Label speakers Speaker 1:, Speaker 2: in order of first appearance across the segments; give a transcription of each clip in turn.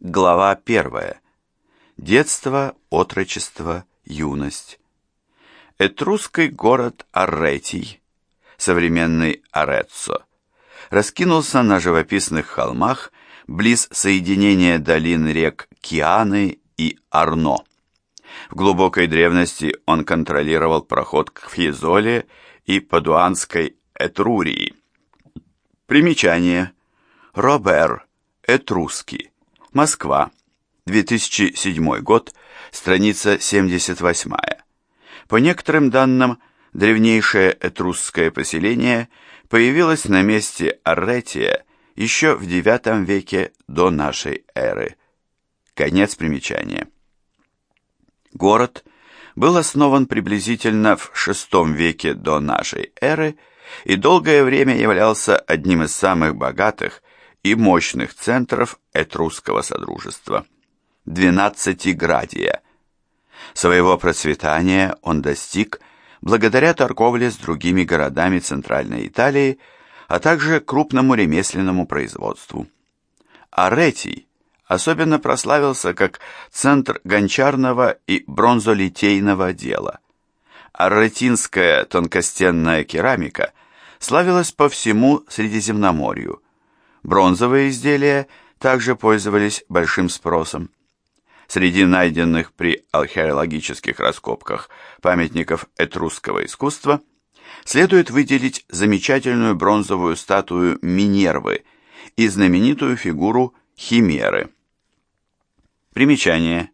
Speaker 1: Глава первая. Детство, отрочество, юность. Этрусский город Арретий, современный Ареццо, раскинулся на живописных холмах близ соединения долин рек Кианы и Арно. В глубокой древности он контролировал проход к Фьезоле и Падуанской Этрурии. Примечание. Робер, Этрусский. Москва. 2007 год. Страница 78. По некоторым данным, древнейшее этрусское поселение появилось на месте Арретия еще в IX веке до нашей эры. Конец примечания. Город был основан приблизительно в VI веке до нашей эры и долгое время являлся одним из самых богатых и мощных центров этрусского содружества – Двенадцатиградия. Своего процветания он достиг благодаря торговле с другими городами Центральной Италии, а также крупному ремесленному производству. Аретий особенно прославился как центр гончарного и бронзолитейного дела. Арретинская тонкостенная керамика славилась по всему Средиземноморью – Бронзовые изделия также пользовались большим спросом. Среди найденных при археологических раскопках памятников этрусского искусства следует выделить замечательную бронзовую статую Минервы и знаменитую фигуру Химеры. Примечание.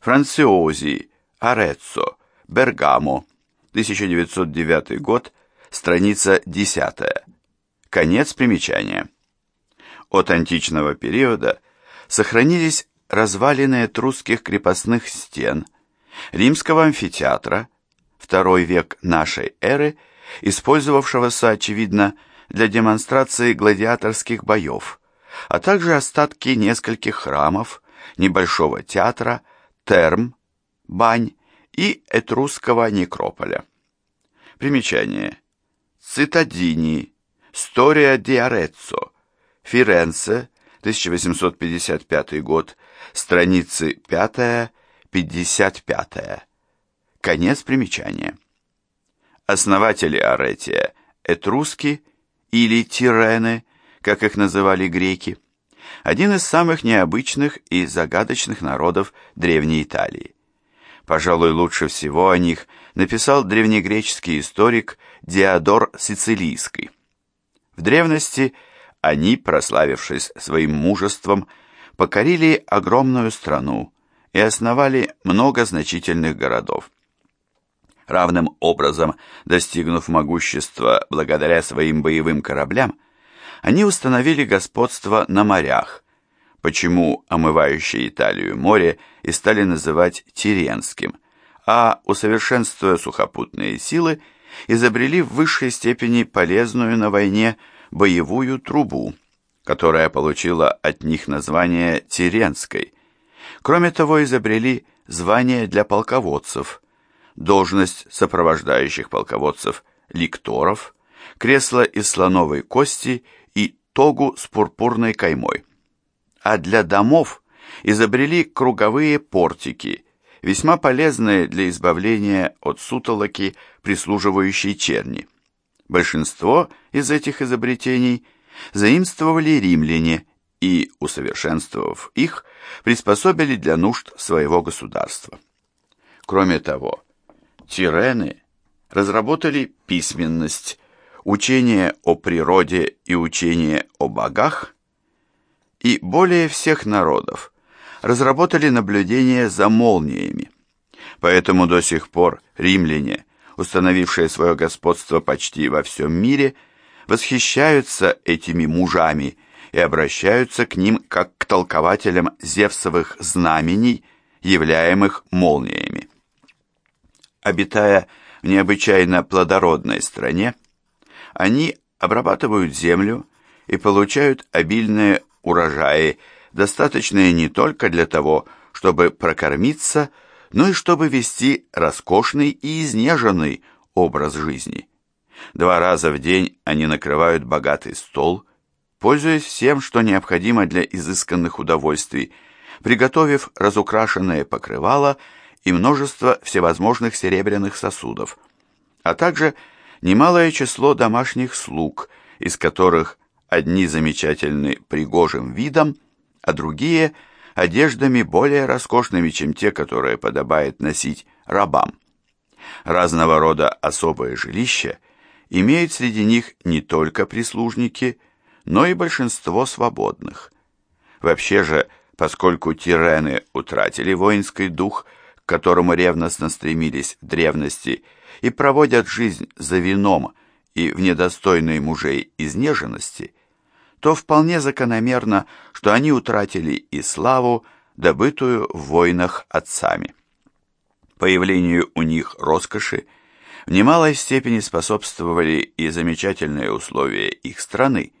Speaker 1: Франциози, Ареццо, Бергамо, 1909 год, страница 10. Конец примечания. От античного периода сохранились развалины этрусских крепостных стен, римского амфитеатра, второй век нашей эры, использовавшегося, очевидно, для демонстрации гладиаторских боев, а также остатки нескольких храмов, небольшого театра, терм, бань и этрусского некрополя. Примечание. Цитадини, di Arezzo, Фиренце, 1855 год, страницы 5-55. Конец примечания. Основатели Аретия – этруски или тирены, как их называли греки, один из самых необычных и загадочных народов Древней Италии. Пожалуй, лучше всего о них написал древнегреческий историк Диодор Сицилийский. В древности – они, прославившись своим мужеством, покорили огромную страну и основали много значительных городов. Равным образом, достигнув могущества благодаря своим боевым кораблям, они установили господство на морях, почему омывающее Италию море и стали называть Тиренским, а, усовершенствуя сухопутные силы, изобрели в высшей степени полезную на войне боевую трубу, которая получила от них название Теренской. Кроме того, изобрели звание для полководцев, должность сопровождающих полководцев ликторов, кресло из слоновой кости и тогу с пурпурной каймой. А для домов изобрели круговые портики, весьма полезные для избавления от сутолоки прислуживающей черни. Большинство из этих изобретений заимствовали римляне и, усовершенствовав их, приспособили для нужд своего государства. Кроме того, тирены разработали письменность, учение о природе и учение о богах, и более всех народов разработали наблюдение за молниями. Поэтому до сих пор римляне установившие свое господство почти во всем мире, восхищаются этими мужами и обращаются к ним как к толкователям зевсовых знамений, являемых молниями. Обитая в необычайно плодородной стране, они обрабатывают землю и получают обильные урожаи, достаточные не только для того, чтобы прокормиться, но и чтобы вести роскошный и изнеженный образ жизни. Два раза в день они накрывают богатый стол, пользуясь всем, что необходимо для изысканных удовольствий, приготовив разукрашенные покрывала и множество всевозможных серебряных сосудов, а также немалое число домашних слуг, из которых одни замечательны пригожим видом, а другие – одеждами более роскошными, чем те, которые подобает носить рабам. Разного рода особые жилища имеют среди них не только прислужники, но и большинство свободных. Вообще же, поскольку тирены утратили воинский дух, к которому ревностно стремились в древности, и проводят жизнь за вином и в недостойной мужей изнеженности, то вполне закономерно, что они утратили и славу, добытую в войнах отцами. Появлению у них роскоши в немалой степени способствовали и замечательные условия их страны,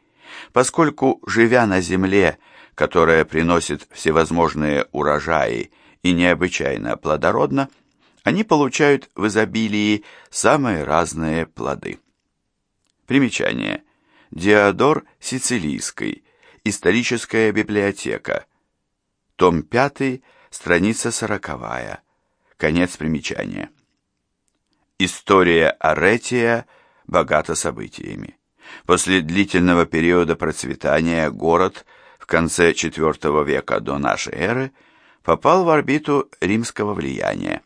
Speaker 1: поскольку, живя на земле, которая приносит всевозможные урожаи и необычайно плодородна, они получают в изобилии самые разные плоды. Примечание. Диодор Сицилийский. Историческая библиотека. Том 5, страница 40. Конец примечания. История Аретия богата событиями. После длительного периода процветания город в конце IV века до нашей эры попал в орбиту римского влияния.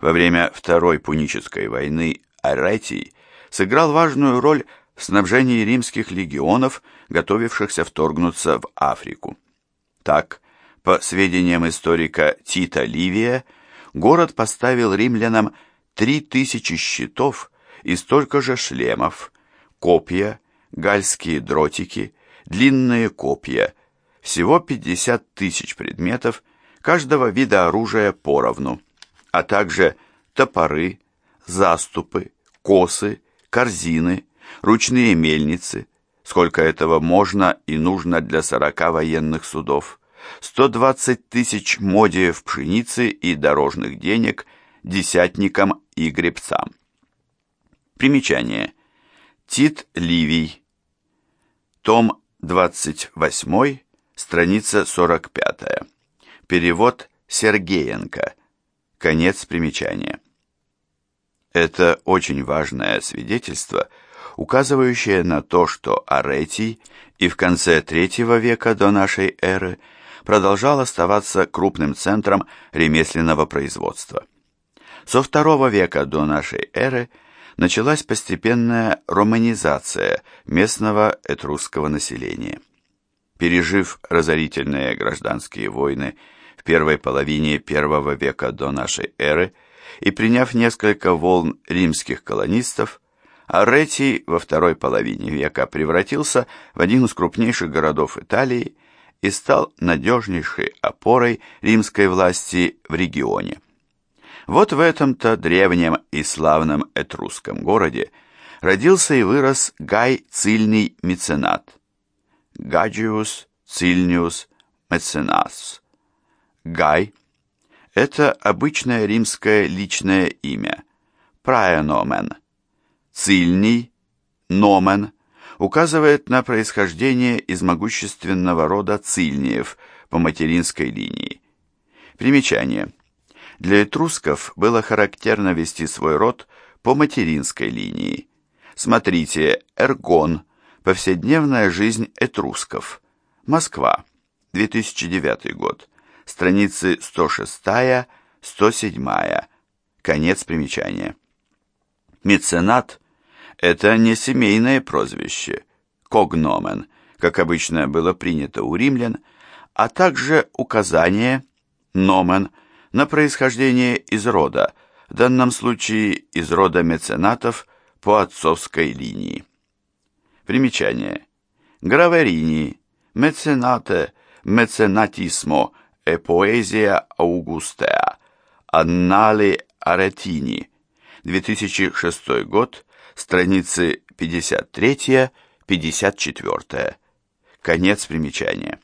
Speaker 1: Во время Второй Пунической войны Аретий сыграл важную роль снабжении римских легионов, готовившихся вторгнуться в Африку. Так, по сведениям историка Тита Ливия, город поставил римлянам три тысячи щитов и столько же шлемов, копья, гальские дротики, длинные копья, всего 50 тысяч предметов, каждого вида оружия поровну, а также топоры, заступы, косы, корзины, ручные мельницы, сколько этого можно и нужно для 40 военных судов, 120 тысяч модиев пшеницы и дорожных денег десятникам и гребцам. Примечание. Тит Ливий. Том 28, страница 45. Перевод Сергеенко. Конец примечания. Это очень важное свидетельство – указывающее на то, что Аретий и в конце третьего века до нашей эры продолжал оставаться крупным центром ремесленного производства. Со второго века до нашей эры началась постепенная романизация местного этрусского населения. Пережив разорительные гражданские войны в первой половине первого века до нашей эры и приняв несколько волн римских колонистов, Аретий во второй половине века превратился в один из крупнейших городов Италии и стал надежнейшей опорой римской власти в регионе. Вот в этом-то древнем и славном этрусском городе родился и вырос Гай Цильный Меценат. Гаджиус Цильниус Меценас. Гай – это обычное римское личное имя, праеномен – Цильний, Номен, указывает на происхождение из могущественного рода Цильниев по материнской линии. Примечание. Для этрусков было характерно вести свой род по материнской линии. Смотрите «Эргон. Повседневная жизнь этрусков». Москва. 2009 год. Страницы 106-107. Конец примечания. Меценат это не семейное прозвище, когномен, как обычно было принято у римлян, а также указание, номен, на происхождение из рода, в данном случае из рода меценатов по отцовской линии. Примечание. Граверини, меценате, меценатисмо e poesia Augustea, Аннали Аретини, 2006 год, страницы 53-54. Конец примечания.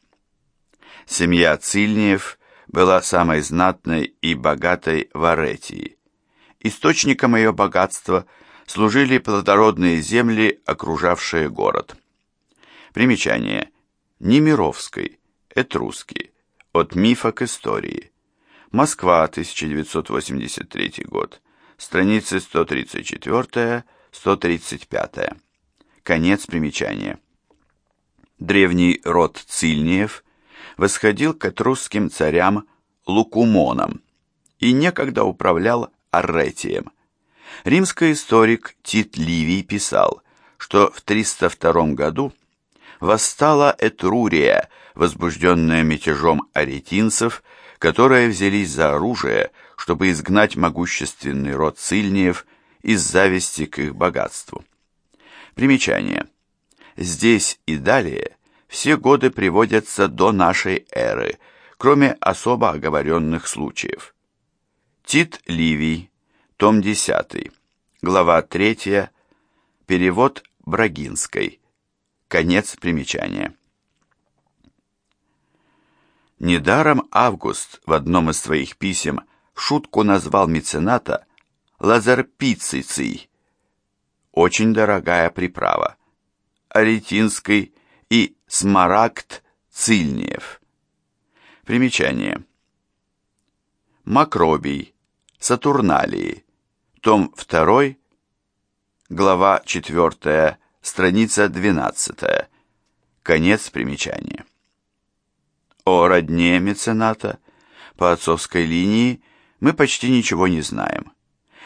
Speaker 1: Семья Цильниев была самой знатной и богатой в Аретии. Источником ее богатства служили плодородные земли, окружавшие город. Примечание. Немировской, Этрусский, От мифа к истории. Москва, 1983 год. Страницы 134-135. Конец примечания. Древний род Цильниев восходил к этрусским царям Лукумонам и некогда управлял Арретием. Римский историк Тит Ливий писал, что в 302 году восстала Этрурия, возбужденная мятежом аретинцев, которые взялись за оружие, чтобы изгнать могущественный род Цильниев из зависти к их богатству. Примечание. Здесь и далее все годы приводятся до нашей эры, кроме особо оговоренных случаев. Тит Ливий, том 10, глава 3, перевод Брагинской. Конец примечания. Недаром Август в одном из своих писем в шутку назвал мецената Лазарпициций. Очень дорогая приправа. Аретинский и Смарагд Цильниев. Примечание. Макробий. Сатурналии. Том 2. Глава 4 страница 12. Конец примечания. О родне мецената по отцовской линии мы почти ничего не знаем.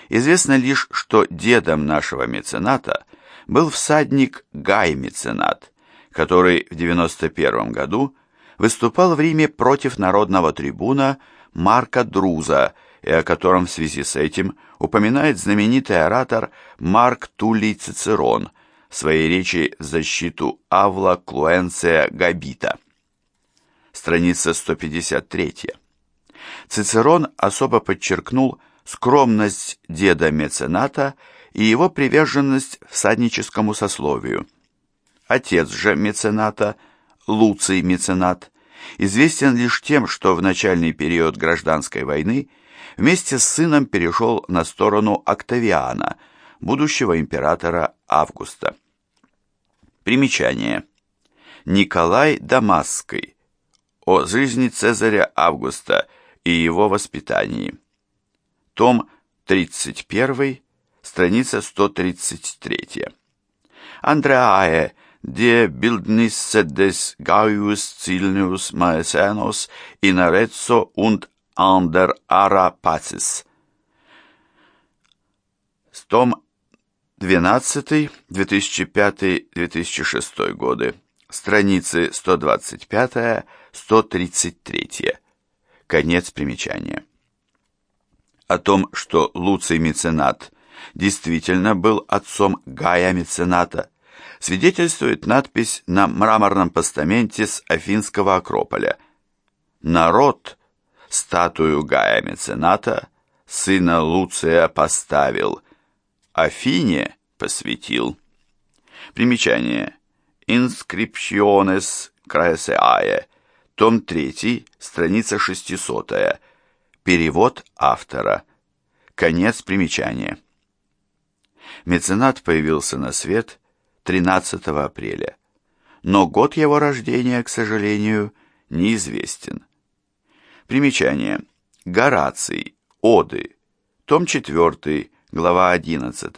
Speaker 1: Известно лишь, что дедом нашего мецената был всадник Гай Меценат, который в 91 году выступал в Риме против народного трибуна Марка Друза, и о котором в связи с этим упоминает знаменитый оратор Марк Туллий Цицерон – своей речи в защиту Авла Клуэнция Габита. Страница 153. Цицерон особо подчеркнул скромность деда-мецената и его приверженность всадническому сословию. Отец же мецената, Луций меценат, известен лишь тем, что в начальный период гражданской войны вместе с сыном перешел на сторону Октавиана, будущего императора Августа. Примечание. Николай Дамасский. О жизни Цезаря Августа и его воспитании. Том 31, страница 133. Андреае Bildnisse des Gaius Cilnius Maecenos in Arezzo und an der Ara Pacis. Том 12, 2005-2006 годы, страницы 125-133. Конец примечания. О том, что Луций Меценат действительно был отцом Гая Мецената, свидетельствует надпись на мраморном постаменте с Афинского Акрополя. «Народ статую Гая Мецената, сына Луция, поставил, Афине посвятил. Примечание. Inscriptiones Craeseae. Том 3, страница 600. Перевод автора. Конец примечания. Меценат появился на свет 13 апреля, но год его рождения, к сожалению, неизвестен. Примечание. Гораций. Оды. Том 4, глава 11,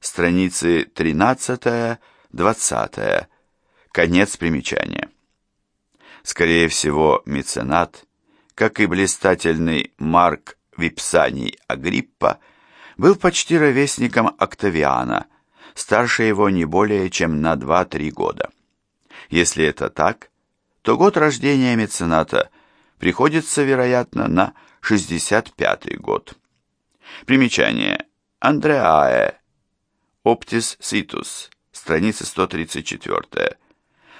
Speaker 1: страницы 13-20, конец примечания. Скорее всего, меценат, как и блистательный Марк Випсаний Агриппа, был почти ровесником Октавиана, старше его не более чем на 2-3 года. Если это так, то год рождения мецената приходится, вероятно, на 65 год. Примечание. Андреае. Оптис Ситус. Страница 134.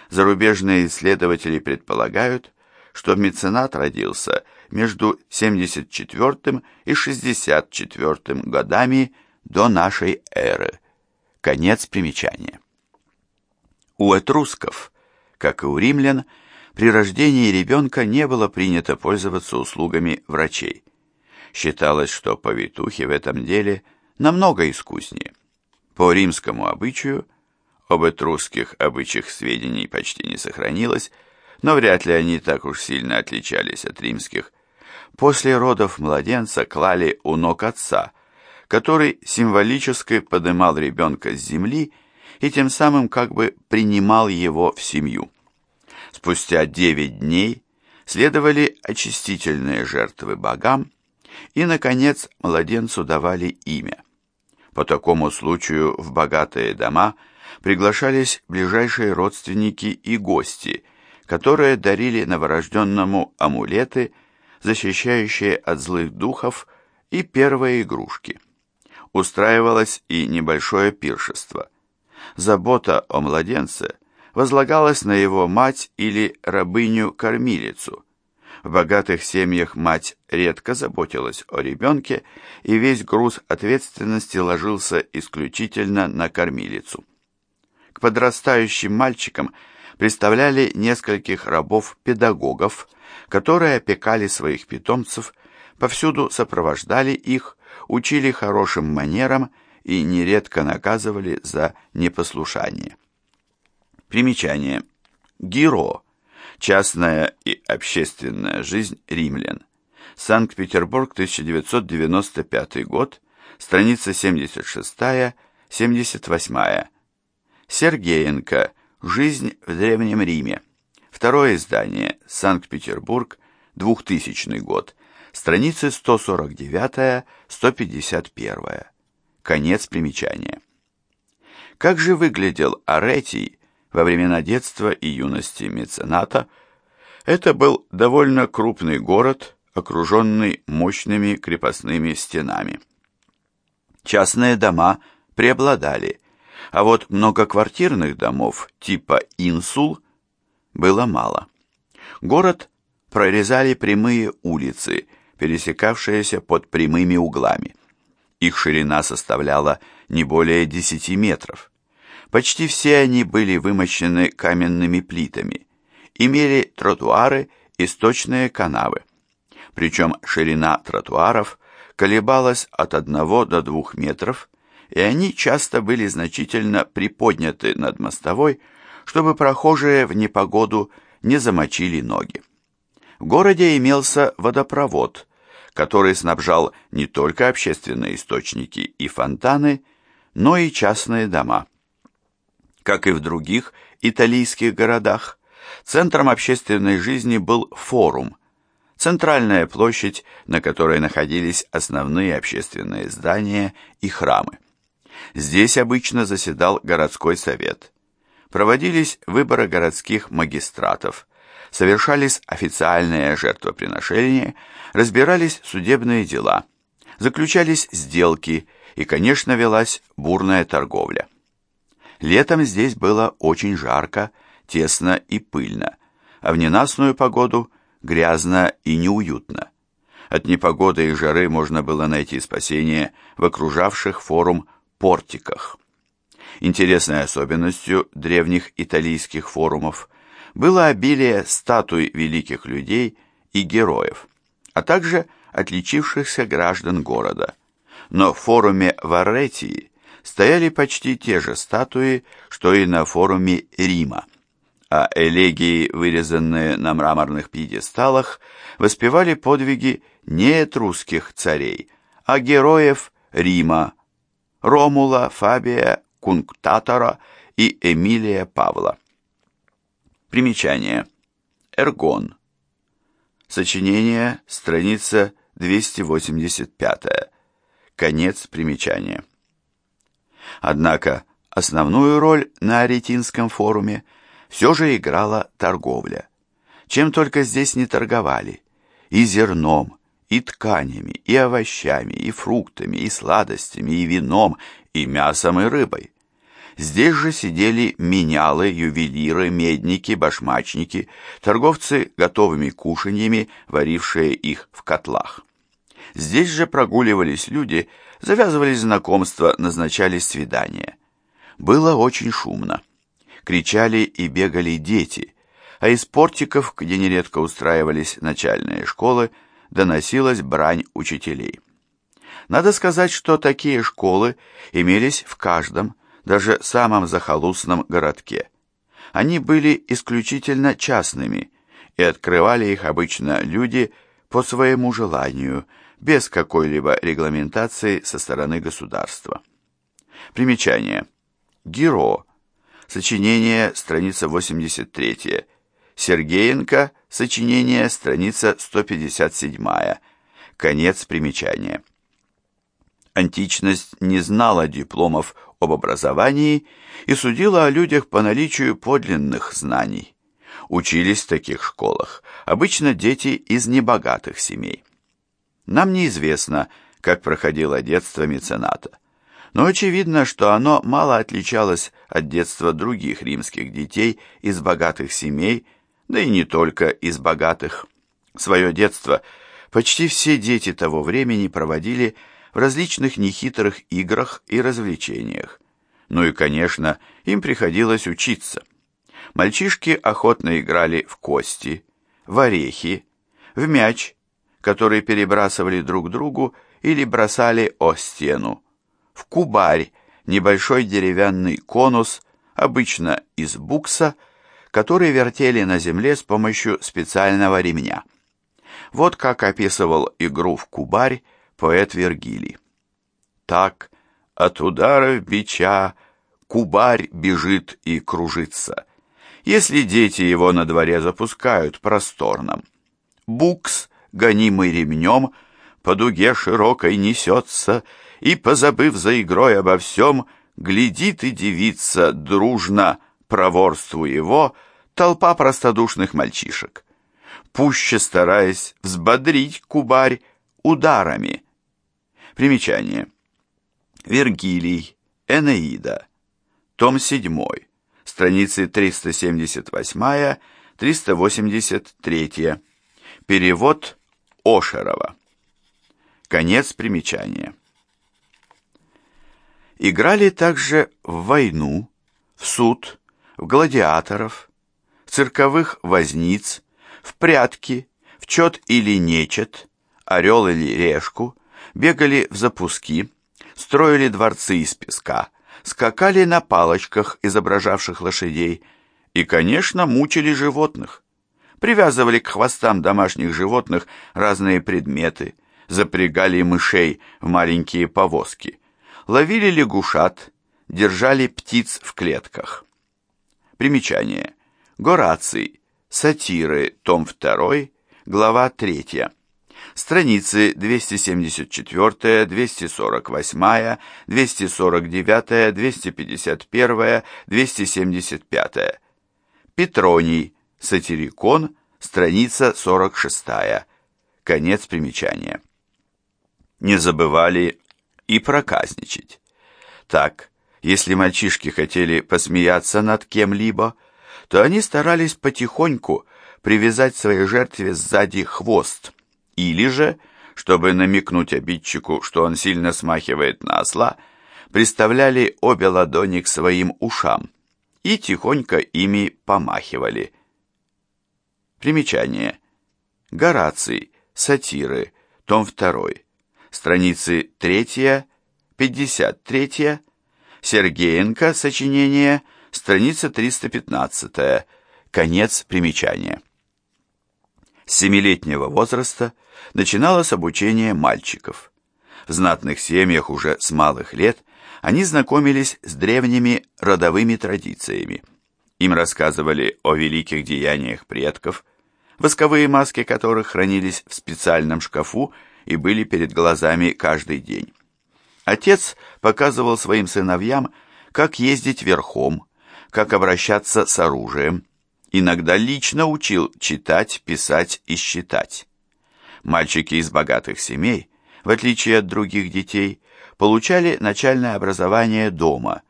Speaker 1: Зарубежные исследователи предполагают, что меценат родился между 74 и 64 годами до нашей эры. Конец примечания. У этрусков, как и у римлян, при рождении ребенка не было принято пользоваться услугами врачей. Считалось, что повитухи в этом деле – намного искуснее. По римскому обычаю, об этрусских обычаях сведений почти не сохранилось, но вряд ли они так уж сильно отличались от римских. После родов младенца клали у ног отца, который символически подымал ребенка с земли и тем самым как бы принимал его в семью. Спустя девять дней следовали очистительные жертвы богам, и, наконец, младенцу давали имя. По такому случаю в богатые дома приглашались ближайшие родственники и гости, которые дарили новорожденному амулеты, защищающие от злых духов, и первые игрушки. Устраивалось и небольшое пиршество. Забота о младенце возлагалась на его мать или рабыню-кормилицу. В богатых семьях мать редко заботилась о ребенке, и весь груз ответственности ложился исключительно на кормилицу. К подрастающим мальчикам представляли нескольких рабов-педагогов, которые опекали своих питомцев, повсюду сопровождали их, учили хорошим манерам и нередко наказывали за непослушание. Примечание. Гиро. Частная и общественная жизнь римлян. Санкт-Петербург, 1995 год, страница 76-78. Сергеенко. Жизнь в Древнем Риме. Второе издание. Санкт-Петербург, 2000 год. Страницы 149-151. Конец примечания. Как же выглядел Аретий во времена детства и юности мецената, это был довольно крупный город, окруженный мощными крепостными стенами. Частные дома преобладали, а вот многоквартирных домов типа инсул было мало. Город прорезали прямые улицы, пересекавшиеся под прямыми углами. Их ширина составляла не более 10 метров. Почти все они были вымощены каменными плитами, имели тротуары и сточные канавы. Причем ширина тротуаров колебалась от 1 до 2 метров, и они часто были значительно приподняты над мостовой, чтобы прохожие в непогоду не замочили ноги. В городе имелся водопровод, который снабжал не только общественные источники и фонтаны, но и частные дома. Как и в других итальянских городах, центром общественной жизни был форум, центральная площадь, на которой находились основные общественные здания и храмы. Здесь обычно заседал городской совет. Проводились выборы городских магистратов, совершались официальные жертвоприношения, разбирались судебные дела, заключались сделки и, конечно, велась бурная торговля. Летом здесь было очень жарко, тесно и пыльно, а в ненастную погоду грязно и неуютно. От непогоды и жары можно было найти спасение в окружавших форум портиках. Интересной особенностью древних итальянских форумов было обилие статуй великих людей и героев, а также отличившихся граждан города. Но в форуме в Аретии стояли почти те же статуи, что и на форуме Рима, а элегии, вырезанные на мраморных пьедесталах, воспевали подвиги не этрусских царей, а героев Рима, Ромула, Фабия, Кунктатора и Эмилия Павла. Примечание. Эргон. Сочинение, страница 285. Конец примечания. Однако основную роль на Аретинском форуме все же играла торговля. Чем только здесь не торговали. И зерном, и тканями, и овощами, и фруктами, и сладостями, и вином, и мясом, и рыбой. Здесь же сидели менялы, ювелиры, медники, башмачники, торговцы готовыми кушаньями, варившие их в котлах. Здесь же прогуливались люди, завязывались знакомства, назначались свидания. Было очень шумно. Кричали и бегали дети, а из портиков, где нередко устраивались начальные школы, доносилась брань учителей. Надо сказать, что такие школы имелись в каждом, даже самом захолустном городке. Они были исключительно частными, и открывали их обычно люди по своему желанию, без какой-либо регламентации со стороны государства. Примечание. Геро. Сочинение, страница 83. Сергеенко. Сочинение, страница 157. Конец примечания. Античность не знала дипломов об образовании и судила о людях по наличию подлинных знаний. Учились в таких школах обычно дети из небогатых семей. Нам неизвестно, как проходило детство мецената, но очевидно, что оно мало отличалось от детства других римских детей из богатых семей, да и не только из богатых. Свое детство почти все дети того времени проводили в различных нехитрых играх и развлечениях. Ну и, конечно, им приходилось учиться. Мальчишки охотно играли в кости, в орехи, в мяч, который перебрасывали друг другу или бросали о стену, в кубарь, небольшой деревянный конус, обычно из букса, который вертели на земле с помощью специального ремня. Вот как описывал игру в кубарь поэт Вергилий. Так, от ударов бича кубарь бежит и кружится, если дети его на дворе запускают просторном. Букс, гонимый ремнем, по дуге широкой несется, и, позабыв за игрой обо всем, глядит и девица дружно, проворству его, толпа простодушных мальчишек. Пуще стараясь взбодрить кубарь ударами, Примечание. Вергилий, Энеида, том 7, страницы 378-383, перевод Ошерова. Конец примечания. Играли также в войну, в суд, в гладиаторов, в цирковых возниц, в прятки, в чет или нечет, орел или решку, бегали в запуски, строили дворцы из песка, скакали на палочках, изображавших лошадей, и, конечно, мучили животных. Привязывали к хвостам домашних животных разные предметы, запрягали мышей в маленькие повозки, ловили лягушат, держали птиц в клетках. Примечание. Гораций. Сатиры. Том 2. Глава 3 страницы 274, 248, 249, 251, 275. Петроний, сатирикон, страница 46. Конец примечания. Не забывали и проказничать. Так, если мальчишки хотели посмеяться над кем-либо, то они старались потихоньку привязать своей жертве сзади хвост – или же, чтобы намекнуть обидчику, что он сильно смахивает на осла, приставляли обе ладони к своим ушам и тихонько ими помахивали. Примечание. Гораций. Сатиры. Том 2. Страницы 3, 53. Сергеенко. Сочинение. Страница 315. Конец примечания. С семилетнего возраста начиналось обучение мальчиков. В знатных семьях уже с малых лет они знакомились с древними родовыми традициями. Им рассказывали о великих деяниях предков, восковые маски которых хранились в специальном шкафу и были перед глазами каждый день. Отец показывал своим сыновьям, как ездить верхом, как обращаться с оружием, иногда лично учил читать, писать и считать. Мальчики из богатых семей, в отличие от других детей, получали начальное образование дома,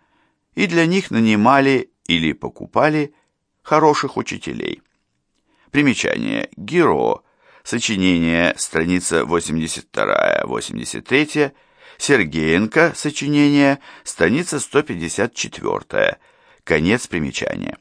Speaker 1: и для них нанимали или покупали хороших учителей. Примечание. Геро. Сочинение. Страница 82-83. Сергеенко. Сочинение. Страница 154. Конец примечания.